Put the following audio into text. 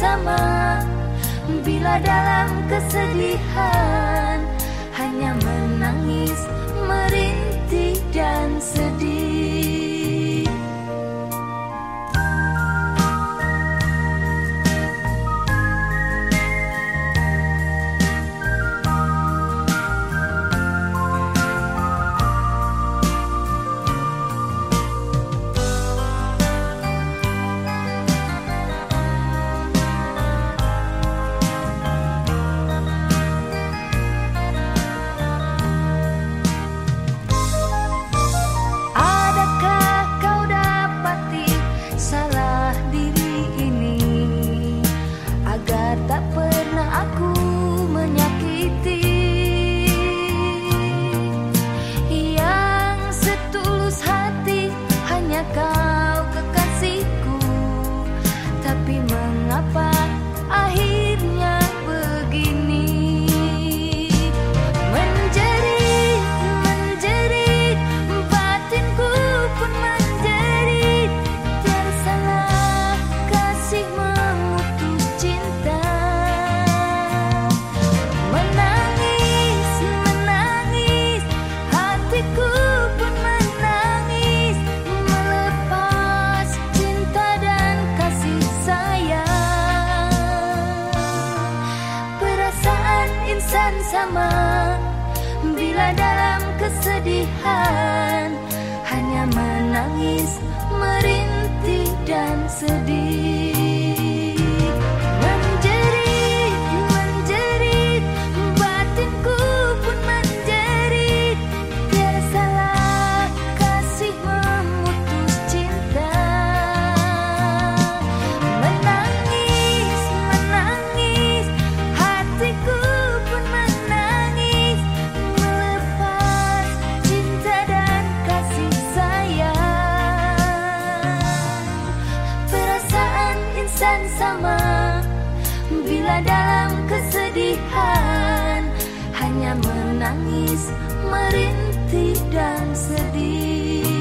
bersama. Bila dalam kesedihan bersama. Bila dalam kesedihan Hanya menangis, merintih dan sedih. bila dalam kesedihan hanya menangis, merintih dan sedih.